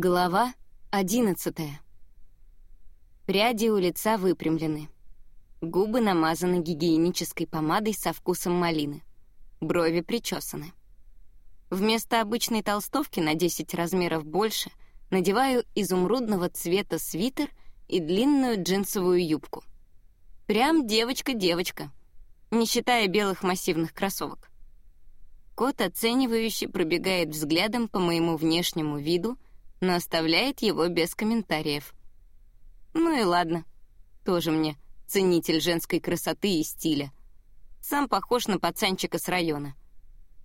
Глава одиннадцатая. Пряди у лица выпрямлены. Губы намазаны гигиенической помадой со вкусом малины. Брови причесаны. Вместо обычной толстовки на 10 размеров больше надеваю изумрудного цвета свитер и длинную джинсовую юбку. Прям девочка-девочка, не считая белых массивных кроссовок. Кот оценивающе пробегает взглядом по моему внешнему виду — но оставляет его без комментариев. Ну и ладно. Тоже мне ценитель женской красоты и стиля. Сам похож на пацанчика с района.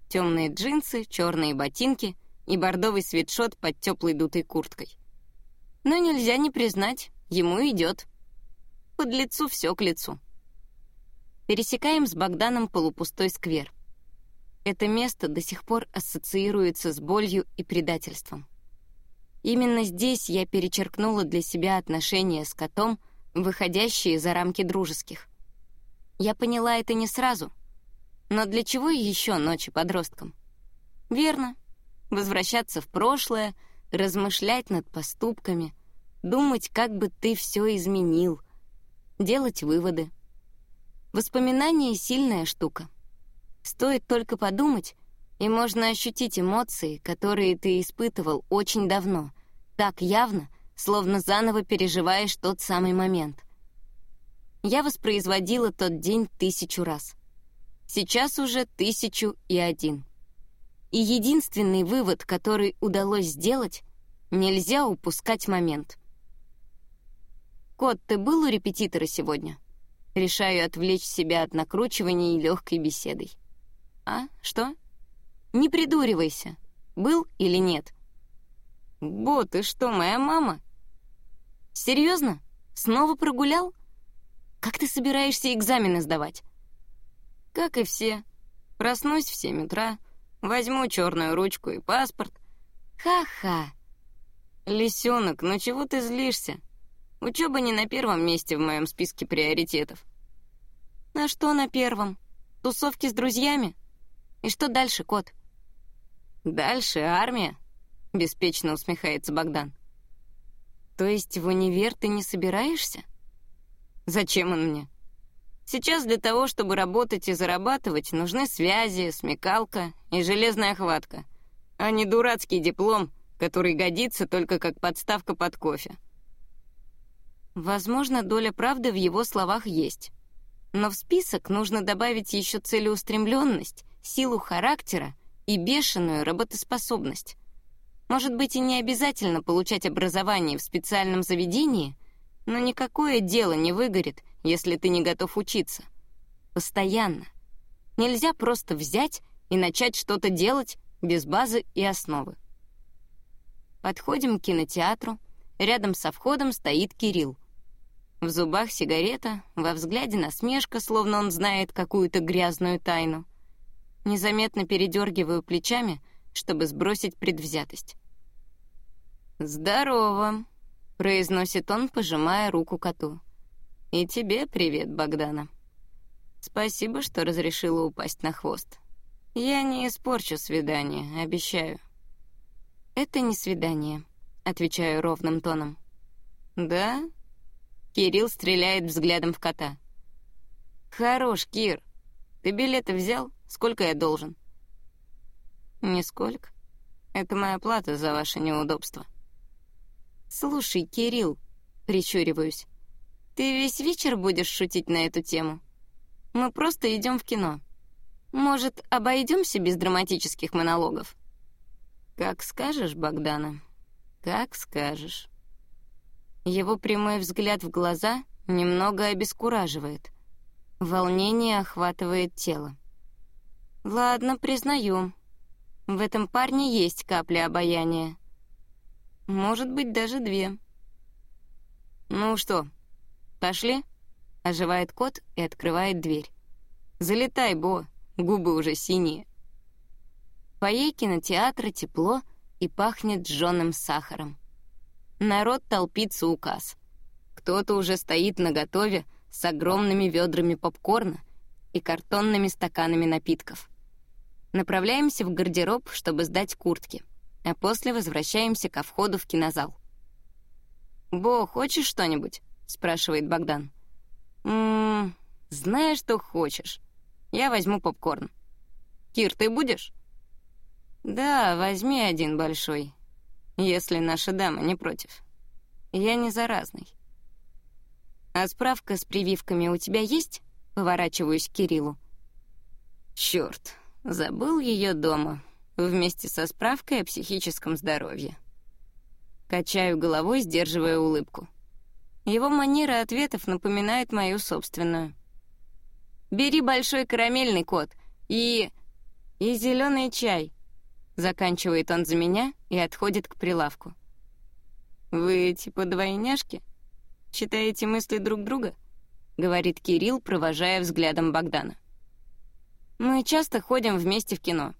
Темные джинсы, черные ботинки и бордовый свитшот под теплой дутой курткой. Но нельзя не признать, ему идет. Под лицу все к лицу. Пересекаем с Богданом полупустой сквер. Это место до сих пор ассоциируется с болью и предательством. Именно здесь я перечеркнула для себя отношения с котом, выходящие за рамки дружеских. Я поняла это не сразу. Но для чего еще ночи подросткам? Верно. Возвращаться в прошлое, размышлять над поступками, думать, как бы ты все изменил, делать выводы. Воспоминания — сильная штука. Стоит только подумать, и можно ощутить эмоции, которые ты испытывал очень давно, так явно, словно заново переживаешь тот самый момент. Я воспроизводила тот день тысячу раз. Сейчас уже тысячу и один. И единственный вывод, который удалось сделать — нельзя упускать момент. «Кот, ты был у репетитора сегодня?» Решаю отвлечь себя от накручивания и легкой беседой. «А? Что?» Не придуривайся. Был или нет? Бо, ты что, моя мама? Серьезно? Снова прогулял? Как ты собираешься экзамены сдавать? Как и все. Проснусь в семь утра, возьму черную ручку и паспорт. Ха-ха. Лисенок, ну чего ты злишься? Учеба не на первом месте в моем списке приоритетов. А что на первом? Тусовки с друзьями? И что дальше, кот? — «Дальше армия», — беспечно усмехается Богдан. «То есть в универ ты не собираешься?» «Зачем он мне?» «Сейчас для того, чтобы работать и зарабатывать, нужны связи, смекалка и железная хватка, а не дурацкий диплом, который годится только как подставка под кофе». Возможно, доля правды в его словах есть. Но в список нужно добавить еще целеустремленность, силу характера и бешеную работоспособность. Может быть, и не обязательно получать образование в специальном заведении, но никакое дело не выгорит, если ты не готов учиться. Постоянно. Нельзя просто взять и начать что-то делать без базы и основы. Подходим к кинотеатру. Рядом со входом стоит Кирилл. В зубах сигарета, во взгляде насмешка, словно он знает какую-то грязную тайну. Незаметно передергиваю плечами, чтобы сбросить предвзятость. «Здорово», — произносит он, пожимая руку коту. «И тебе привет, Богдана. Спасибо, что разрешила упасть на хвост. Я не испорчу свидание, обещаю». «Это не свидание», — отвечаю ровным тоном. «Да?» Кирилл стреляет взглядом в кота. «Хорош, Кир. Ты билеты взял?» Сколько я должен?» «Нисколько. Это моя плата за ваше неудобство». «Слушай, Кирилл», — прищуриваюсь, «ты весь вечер будешь шутить на эту тему? Мы просто идем в кино. Может, обойдемся без драматических монологов?» «Как скажешь, Богдана, как скажешь». Его прямой взгляд в глаза немного обескураживает. Волнение охватывает тело. Ладно, признаю. В этом парне есть капля обаяния. Может быть, даже две. Ну что, пошли? Оживает кот и открывает дверь. Залетай, Бо, губы уже синие. Фойе кинотеатра тепло и пахнет жженым сахаром. Народ толпится у касс. Кто-то уже стоит наготове с огромными ведрами попкорна и картонными стаканами напитков. Направляемся в гардероб, чтобы сдать куртки. а после возвращаемся ко входу в кинозал. «Бо, хочешь что-нибудь?» — спрашивает Богдан. «Ммм, знаешь, что хочешь. Я возьму попкорн. Кир, ты будешь?» «Да, возьми один большой, если наша дама не против. Я не заразный». «А справка с прививками у тебя есть?» — поворачиваюсь к Кириллу. «Чёрт, забыл ее дома, вместе со справкой о психическом здоровье». Качаю головой, сдерживая улыбку. Его манера ответов напоминает мою собственную. «Бери большой карамельный кот и... и зеленый чай», Заканчивает он за меня и отходит к прилавку. «Вы типа двойняшки? Читаете мысли друг друга?» — говорит Кирилл, провожая взглядом Богдана. «Мы часто ходим вместе в кино».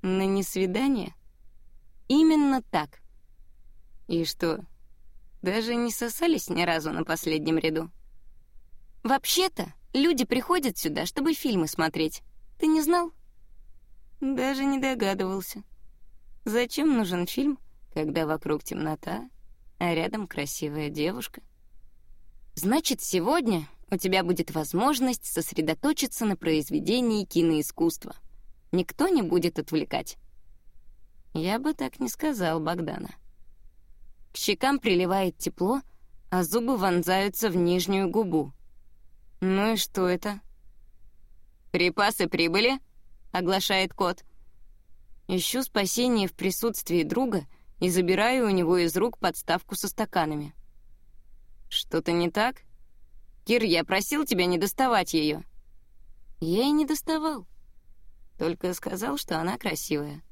«На несвидание?» «Именно так». «И что, даже не сосались ни разу на последнем ряду?» «Вообще-то, люди приходят сюда, чтобы фильмы смотреть. Ты не знал?» Даже не догадывался. Зачем нужен фильм, когда вокруг темнота, а рядом красивая девушка? Значит, сегодня у тебя будет возможность сосредоточиться на произведении киноискусства. Никто не будет отвлекать. Я бы так не сказал Богдана. К щекам приливает тепло, а зубы вонзаются в нижнюю губу. Ну и что это? «Припасы прибыли?» — оглашает кот. Ищу спасение в присутствии друга и забираю у него из рук подставку со стаканами. «Что-то не так? Кир, я просил тебя не доставать ее». Я и не доставал. Только сказал, что она красивая.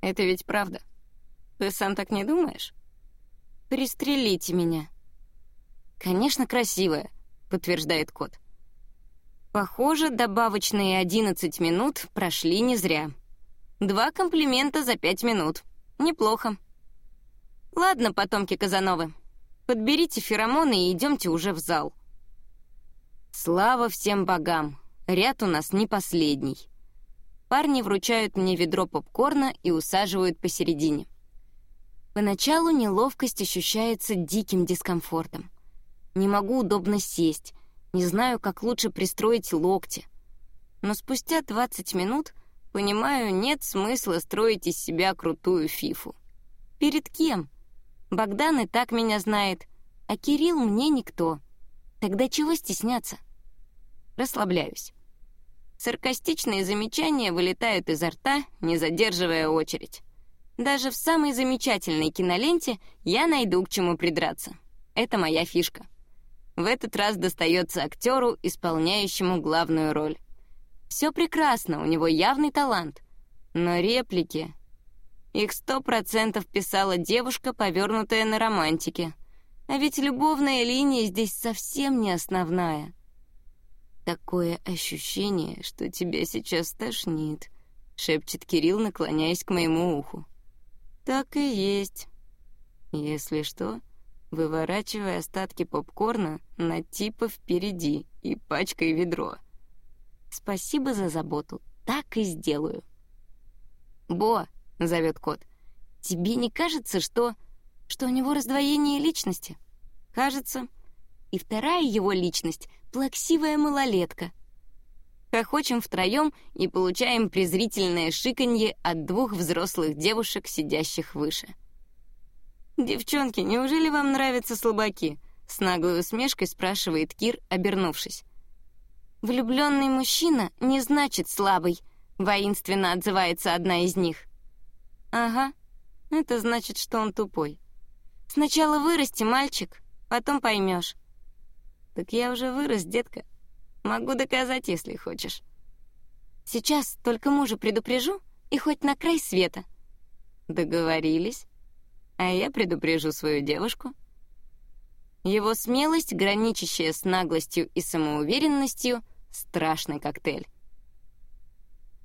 Это ведь правда. Ты сам так не думаешь? Пристрелите меня. Конечно, красивая, подтверждает кот. Похоже, добавочные 11 минут прошли не зря. Два комплимента за пять минут. Неплохо. Ладно, потомки Казановы, подберите феромоны и идемте уже в зал. Слава всем богам, ряд у нас не последний. Парни вручают мне ведро попкорна и усаживают посередине. Поначалу неловкость ощущается диким дискомфортом. Не могу удобно сесть, не знаю, как лучше пристроить локти. Но спустя 20 минут понимаю, нет смысла строить из себя крутую фифу. Перед кем? Богдан и так меня знает, а Кирилл мне никто. Тогда чего стесняться? Расслабляюсь. Саркастичные замечания вылетают изо рта, не задерживая очередь. Даже в самой замечательной киноленте я найду к чему придраться. Это моя фишка в этот раз достается актеру, исполняющему главную роль. Все прекрасно, у него явный талант. Но реплики... Их сто процентов писала девушка, повернутая на романтике. А ведь любовная линия здесь совсем не основная. «Такое ощущение, что тебя сейчас тошнит», — шепчет Кирилл, наклоняясь к моему уху. «Так и есть. Если что, выворачивая остатки попкорна на типа впереди и пачкой ведро. «Спасибо за заботу, так и сделаю». «Бо», — зовет кот, — «тебе не кажется, что... что у него раздвоение личности?» «Кажется. И вторая его личность — плаксивая малолетка». Хохочем втроем и получаем презрительное шиканье от двух взрослых девушек, сидящих выше. «Девчонки, неужели вам нравятся слабаки?» — с наглой усмешкой спрашивает Кир, обернувшись. «Влюбленный мужчина не значит слабый», — воинственно отзывается одна из них. «Ага, это значит, что он тупой. Сначала вырасти, мальчик, потом поймешь». «Так я уже вырос, детка. Могу доказать, если хочешь». «Сейчас только мужа предупрежу и хоть на край света». «Договорились» а я предупрежу свою девушку. Его смелость, граничащая с наглостью и самоуверенностью, страшный коктейль.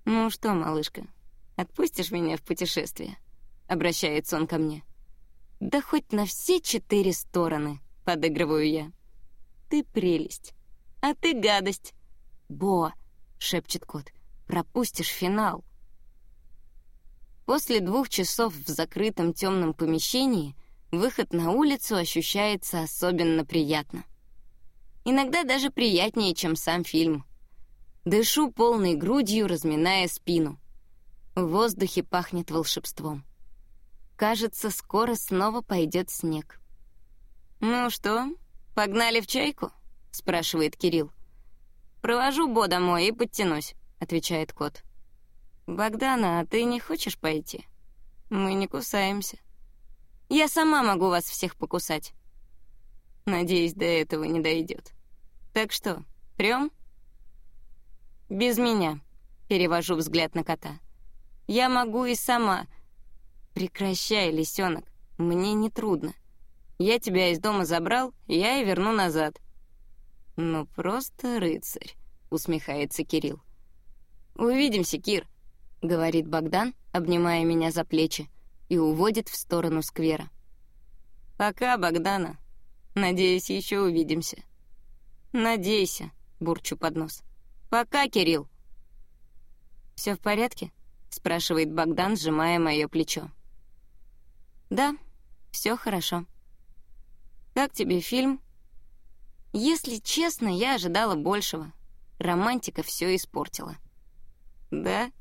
«Ну что, малышка, отпустишь меня в путешествие?» — обращается он ко мне. «Да хоть на все четыре стороны», — подыгрываю я. «Ты прелесть, а ты гадость». «Бо», — шепчет кот, — «пропустишь финал». После двух часов в закрытом темном помещении выход на улицу ощущается особенно приятно. Иногда даже приятнее, чем сам фильм. Дышу полной грудью, разминая спину. В воздухе пахнет волшебством. Кажется, скоро снова пойдет снег. «Ну что, погнали в чайку?» — спрашивает Кирилл. «Провожу Бо домой и подтянусь», — отвечает кот. «Богдана, а ты не хочешь пойти? Мы не кусаемся. Я сама могу вас всех покусать». Надеюсь, до этого не дойдет. Так что, прям? Без меня. Перевожу взгляд на кота. Я могу и сама. Прекращай, лисенок. Мне не трудно. Я тебя из дома забрал, я и верну назад. Ну просто рыцарь, усмехается Кирилл. Увидимся, Кир, говорит Богдан, обнимая меня за плечи, и уводит в сторону сквера. Пока, Богдана. Надеюсь, еще увидимся. Надейся, бурчу под нос. Пока, Кирилл. Все в порядке? спрашивает Богдан, сжимая мое плечо. Да, все хорошо. Как тебе фильм? Если честно, я ожидала большего. Романтика все испортила. Да?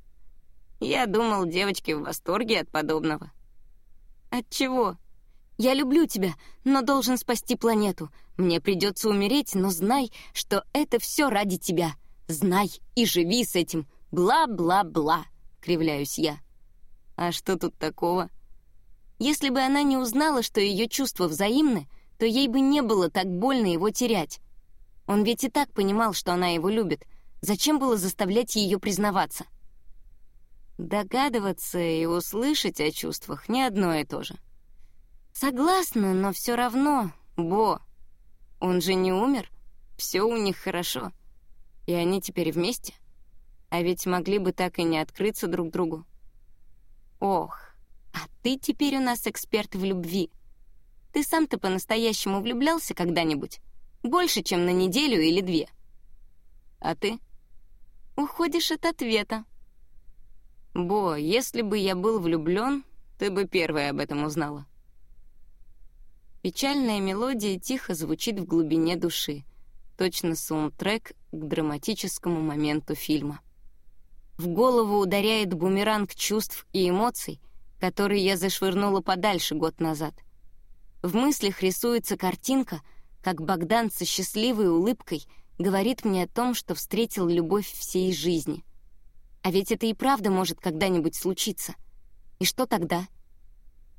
Я думал, девочки в восторге от подобного. От чего? Я люблю тебя, но должен спасти планету. Мне придется умереть, но знай, что это все ради тебя. Знай и живи с этим. Бла-бла-бла, кривляюсь я. А что тут такого? Если бы она не узнала, что ее чувства взаимны, то ей бы не было так больно его терять. Он ведь и так понимал, что она его любит. Зачем было заставлять ее признаваться? Догадываться и услышать о чувствах — не одно и то же. Согласна, но все равно, Бо. Он же не умер. Все у них хорошо. И они теперь вместе. А ведь могли бы так и не открыться друг другу. Ох, ты теперь у нас эксперт в любви. Ты сам-то по-настоящему влюблялся когда-нибудь? Больше, чем на неделю или две. А ты? Уходишь от ответа. Бо, если бы я был влюблен, ты бы первая об этом узнала. Печальная мелодия тихо звучит в глубине души, точно саундтрек к драматическому моменту фильма. В голову ударяет бумеранг чувств и эмоций, который я зашвырнула подальше год назад. В мыслях рисуется картинка, как Богдан со счастливой улыбкой говорит мне о том, что встретил любовь всей жизни. А ведь это и правда может когда-нибудь случиться. И что тогда?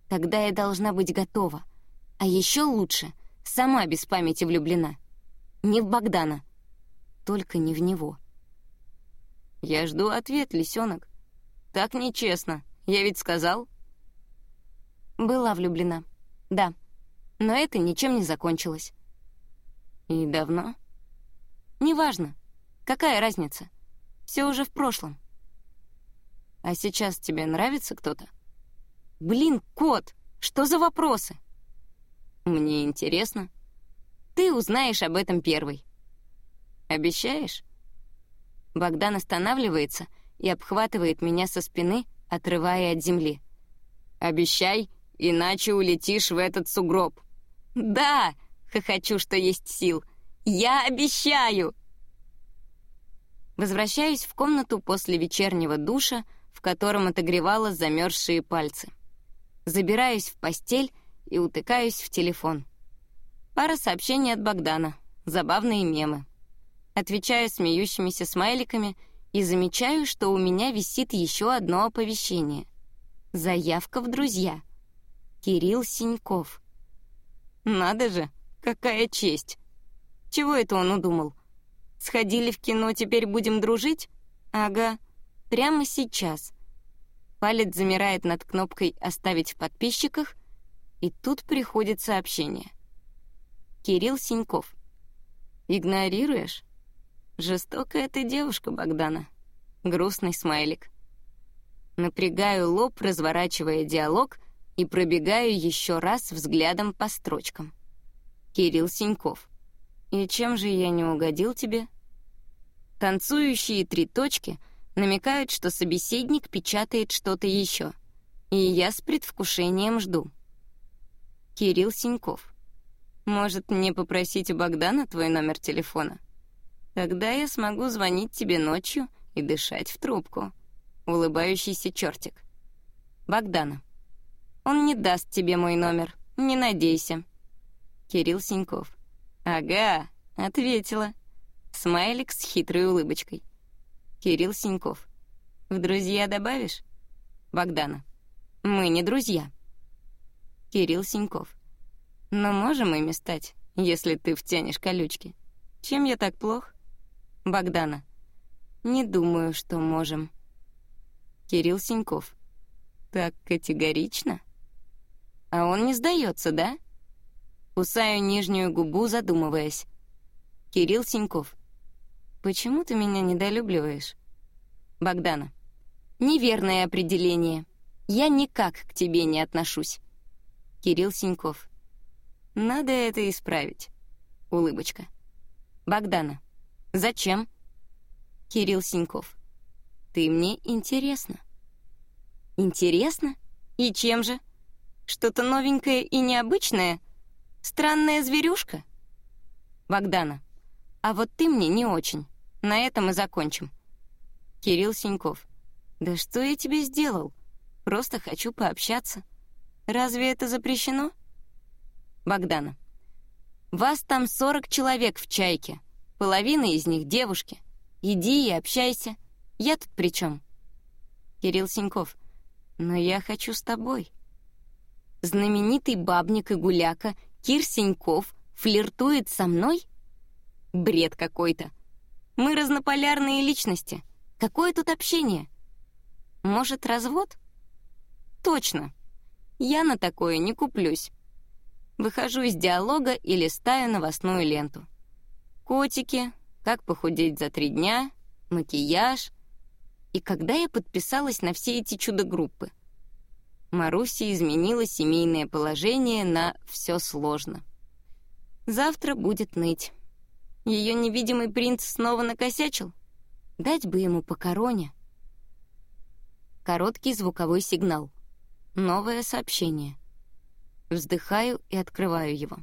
Тогда я должна быть готова — а еще лучше, сама без памяти влюблена. Не в Богдана. Только не в него. Я жду ответ, лисенок. Так нечестно. Я ведь сказал. Была влюблена. Да. Но это ничем не закончилось. И давно? Неважно. Какая разница? Все уже в прошлом. А сейчас тебе нравится кто-то? Блин, кот, что за вопросы? Мне интересно. Ты узнаешь об этом первый. Обещаешь? Богдан останавливается и обхватывает меня со спины, отрывая от земли. Обещай, иначе улетишь в этот сугроб. Да, хохочу, что есть сил. Я обещаю. Возвращаюсь в комнату после вечернего душа, в котором отогревала замерзшие пальцы. Забираюсь в постель и утыкаюсь в телефон. Пара сообщений от Богдана, забавные мемы. Отвечаю смеющимися смайликами и замечаю, что у меня висит еще одно оповещение. Заявка в друзья. Кирилл Синьков. Надо же, какая честь. Чего это он удумал? Сходили в кино, теперь будем дружить? Ага, прямо сейчас. Палец замирает над кнопкой «Оставить в подписчиках», и тут приходит сообщение. Кирилл Синьков. «Игнорируешь? Жестокая ты девушка, Богдана». Грустный смайлик. Напрягаю лоб, разворачивая диалог, и пробегаю еще раз взглядом по строчкам. Кирилл Синьков. «И чем же я не угодил тебе?» Танцующие три точки намекают, что собеседник печатает что-то еще. И я с предвкушением жду. Кирилл Синьков. Может, мне попросить у Богдана твой номер телефона? Тогда я смогу звонить тебе ночью и дышать в трубку. Улыбающийся чертик. Богдана. Он не даст тебе мой номер, не надейся. Кирилл Синьков. Ага, ответила. Смайлик с хитрой улыбочкой. Кирилл Синьков. В друзья добавишь? Богдана. Мы не друзья. Кирилл Синьков. Но можем ими стать, если ты втянешь колючки. Чем я так плох? Богдана. Не думаю, что можем. Кирилл Синьков. Так категорично? А он не сдается, да? Кусаю нижнюю губу, задумываясь. Кирилл Синьков. Почему ты меня недолюбливаешь? Богдана. Неверное определение. Я никак к тебе не отношусь. Кирилл Синьков. Надо это исправить. Улыбочка. Богдана. Зачем? Кирилл Синьков. Ты мне интересна. Интересно? И чем же? Что-то новенькое и необычное? Странная зверюшка? Богдана. А вот ты мне не очень. На этом и закончим. Кирилл Синьков. Да что я тебе сделал? Просто хочу пообщаться. Разве это запрещено? Богдана. Вас там 40 человек в «Чайке». Половина из них девушки. Иди и общайся. Я тут при чем? Кирилл Синьков. Но я хочу с тобой. Знаменитый бабник и гуляка Кир Синьков флиртует со мной? Бред какой-то. Мы разнополярные личности. Какое тут общение? Может, развод? Точно. Я на такое не куплюсь. Выхожу из диалога и листаю новостную ленту. Котики, как похудеть за три дня, макияж, и когда я подписалась на все эти чудо-группы. Маруси изменила семейное положение на «все сложно». Завтра будет ныть. Ее невидимый принц снова накосячил? Дать бы ему по короне. Короткий звуковой сигнал. Новое сообщение. Вздыхаю и открываю его.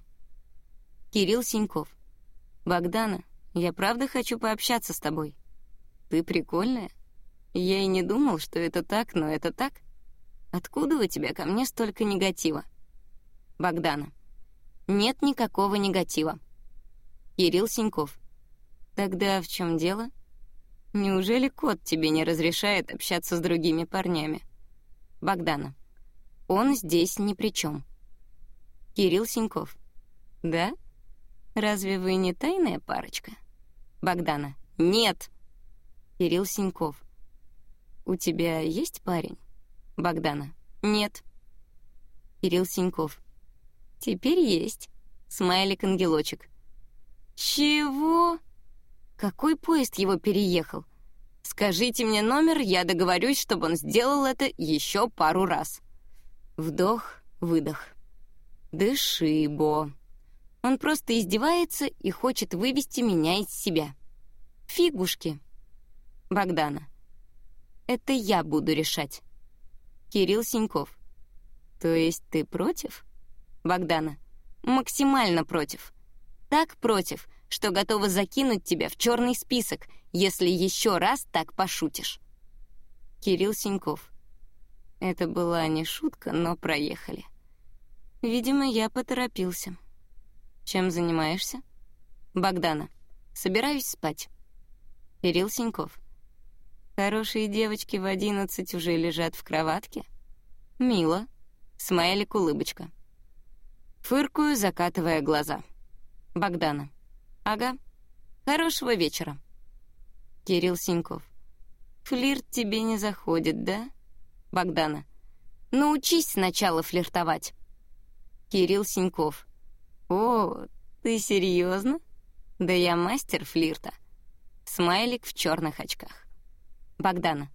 Кирилл Синьков. «Богдана, я правда хочу пообщаться с тобой. Ты прикольная. Я и не думал, что это так, но это так. Откуда у тебя ко мне столько негатива? Богдана. Нет никакого негатива. Кирилл Синьков. Тогда в чем дело? Неужели кот тебе не разрешает общаться с другими парнями? Богдана. Он здесь ни при чем. Кирилл Синьков. Да? Разве вы не тайная парочка? Богдана. Нет. Кирилл Синьков. «У тебя есть парень?» Богдана. «Нет». Кирилл Синьков. «Теперь есть». Смайлик-ангелочек. «Чего? Какой поезд его переехал? Скажите мне номер, я договорюсь, чтобы он сделал это еще пару раз». Вдох, выдох. «Дыши, Бо». Он просто издевается и хочет вывести меня из себя. Фигушки. Богдана. Это я буду решать. Кирилл Синьков. То есть ты против? Богдана. Максимально против. Так против, что готова закинуть тебя в черный список, если еще раз так пошутишь. Кирилл Синьков. Это была не шутка, но проехали. Видимо, я поторопился. Чем занимаешься? Богдана. Собираюсь спать. Кирилл Синьков. Хорошие девочки в одиннадцать уже лежат в кроватке. Мило. Смайлик улыбочка. Фыркую, закатывая глаза. Богдана. Ага. Хорошего вечера. Кирилл Синьков. Флирт тебе не заходит, да? Богдана. Научись сначала флиртовать. Кирилл Синьков. О, ты серьезно? Да я мастер флирта. Смайлик в черных очках. Богдана.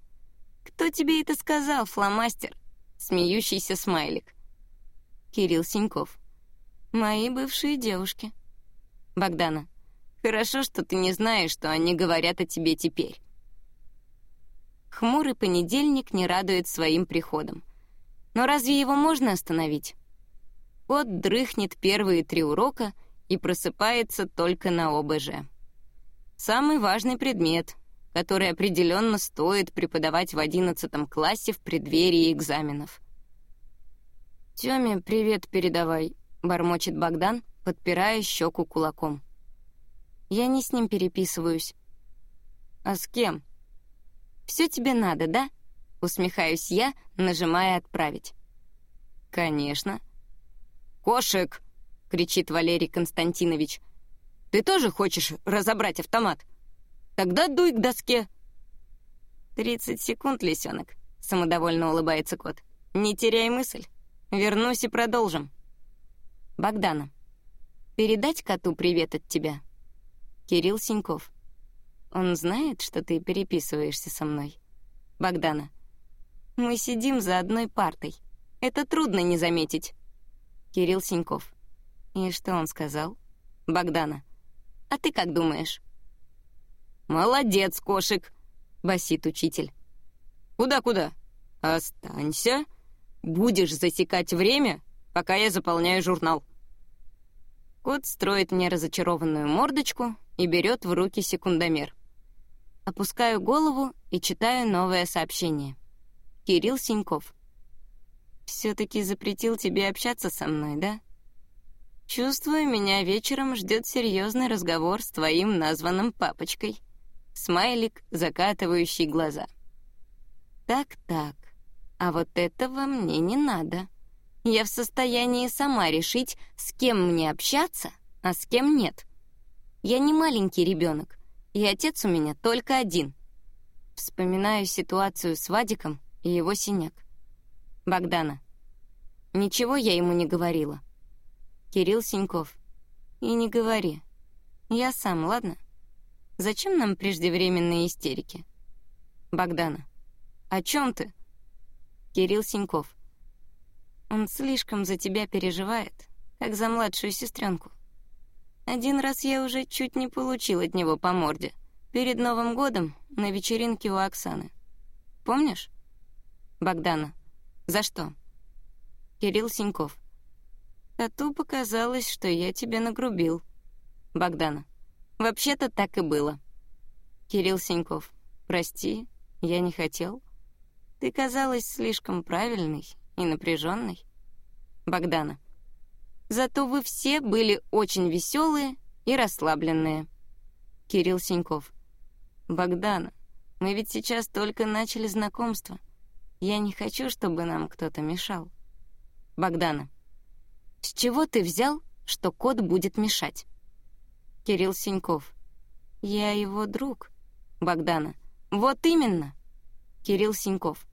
«Кто тебе это сказал, фломастер?» Смеющийся смайлик. Кирилл Синьков. «Мои бывшие девушки». Богдана. «Хорошо, что ты не знаешь, что они говорят о тебе теперь». Хмурый понедельник не радует своим приходом. Но разве его можно остановить? Кот дрыхнет первые три урока и просыпается только на ОБЖ. Самый важный предмет, который определенно стоит преподавать в одиннадцатом классе в преддверии экзаменов. «Тёме привет передавай», — бормочет Богдан, подпирая щеку кулаком. «Я не с ним переписываюсь». «А с кем?» «Все тебе надо, да?» — усмехаюсь я, нажимая «Отправить». «Конечно». «Кошек!» — кричит Валерий Константинович. «Ты тоже хочешь разобрать автомат? Тогда дуй к доске». «Тридцать секунд, лисенок», — самодовольно улыбается кот. «Не теряй мысль. Вернусь и продолжим». Богдана. «Передать коту привет от тебя?» Кирилл Синьков. «Он знает, что ты переписываешься со мной?» Богдана. Мы сидим за одной партой. Это трудно не заметить. Кирилл Синьков. И что он сказал? Богдана. А ты как думаешь? Молодец, кошек, басит учитель. Куда-куда? Останься. Будешь засекать время, пока я заполняю журнал. Кот строит мне разочарованную мордочку и берет в руки секундомер. Опускаю голову и читаю новое сообщение. Кирилл Синьков. «Все-таки запретил тебе общаться со мной, да? Чувствую, меня вечером ждет серьезный разговор с твоим названным папочкой». Смайлик, закатывающий глаза. «Так-так, а вот этого мне не надо. Я в состоянии сама решить, с кем мне общаться, а с кем нет. Я не маленький ребенок, и отец у меня только один». Вспоминаю ситуацию с Вадиком и его синяк. Богдана. Ничего я ему не говорила. Кирилл Синьков. И не говори. Я сам, ладно? Зачем нам преждевременные истерики? Богдана. О чем ты? Кирилл Синьков. Он слишком за тебя переживает, как за младшую сестренку. Один раз я уже чуть не получил от него по морде. Перед Новым годом на вечеринке у Оксаны. Помнишь? Богдана. За что? Кирилл Синьков. Коту показалось, что я тебя нагрубил. Богдана. Вообще-то так и было. Кирилл Синьков. Прости, я не хотел. Ты казалась слишком правильной и напряженной. Богдана. Зато вы все были очень веселые и расслабленные. Кирилл Синьков. Богдана, мы ведь сейчас только начали знакомство. Я не хочу, чтобы нам кто-то мешал. Богдана. С чего ты взял, что кот будет мешать? Кирилл Синьков. Я его друг. Богдана. Вот именно. Кирилл Синьков.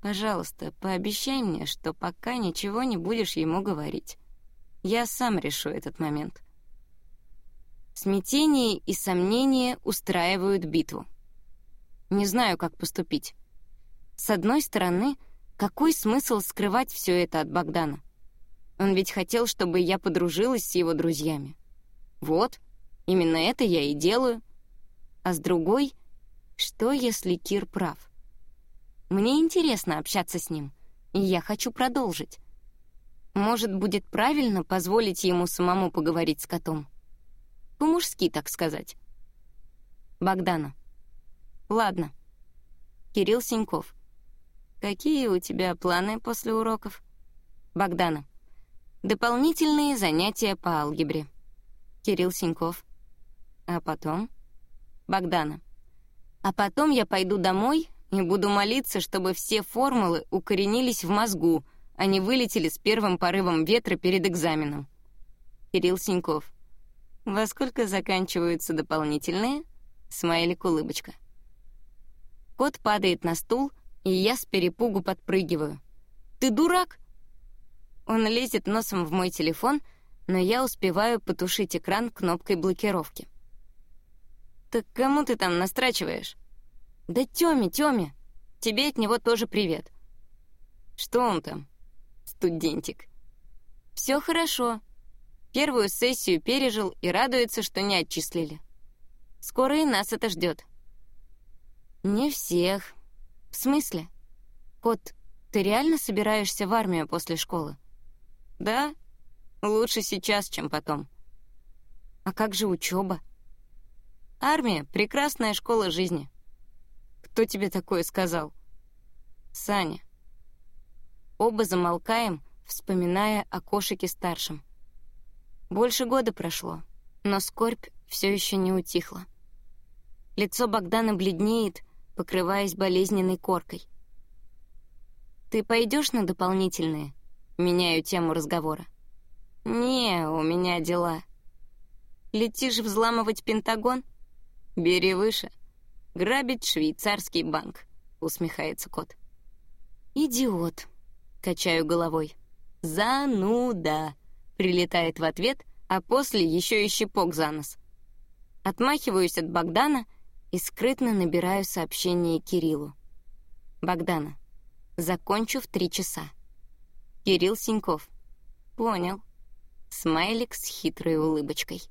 Пожалуйста, пообещай мне, что пока ничего не будешь ему говорить. Я сам решу этот момент. Смятение и сомнение устраивают битву. Не знаю, как поступить. С одной стороны, какой смысл скрывать все это от Богдана? Он ведь хотел, чтобы я подружилась с его друзьями. Вот, именно это я и делаю. А с другой, что если Кир прав? Мне интересно общаться с ним, и я хочу продолжить. Может, будет правильно позволить ему самому поговорить с котом? По-мужски, так сказать. Богдана. Ладно. Кирилл Синьков. Какие у тебя планы после уроков? Богдана. Дополнительные занятия по алгебре. Кирилл Синьков. А потом? Богдана. А потом я пойду домой и буду молиться, чтобы все формулы укоренились в мозгу, а не вылетели с первым порывом ветра перед экзаменом. Кирилл Синьков. Во сколько заканчиваются дополнительные? Смайлик улыбочка. Кот падает на стул, и я с перепугу подпрыгиваю. «Ты дурак?» Он лезет носом в мой телефон, но я успеваю потушить экран кнопкой блокировки. «Так кому ты там настрачиваешь?» «Да Тёме, Тёме! Тебе от него тоже привет». «Что он там?» «Студентик». «Всё хорошо. Первую сессию пережил и радуется, что не отчислили. Скоро и нас это ждет. «Не всех», «В смысле? Кот, ты реально собираешься в армию после школы? Да, лучше сейчас, чем потом. А как же учеба? Армия — прекрасная школа жизни. Кто тебе такое сказал? Саня. Оба замолкаем, вспоминая о кошике старшем. Больше года прошло, но скорбь все еще не утихла. Лицо Богдана бледнеет, покрываясь болезненной коркой. «Ты пойдешь на дополнительные?» Меняю тему разговора. «Не, у меня дела». «Летишь взламывать Пентагон?» «Бери выше. Грабить швейцарский банк», — усмехается кот. «Идиот», — качаю головой. «Зануда», — прилетает в ответ, а после еще и щепок за нос. Отмахиваюсь от Богдана и скрытно набираю сообщение Кириллу. «Богдана, закончу в три часа». Кирилл Синьков. «Понял». Смайлик с хитрой улыбочкой.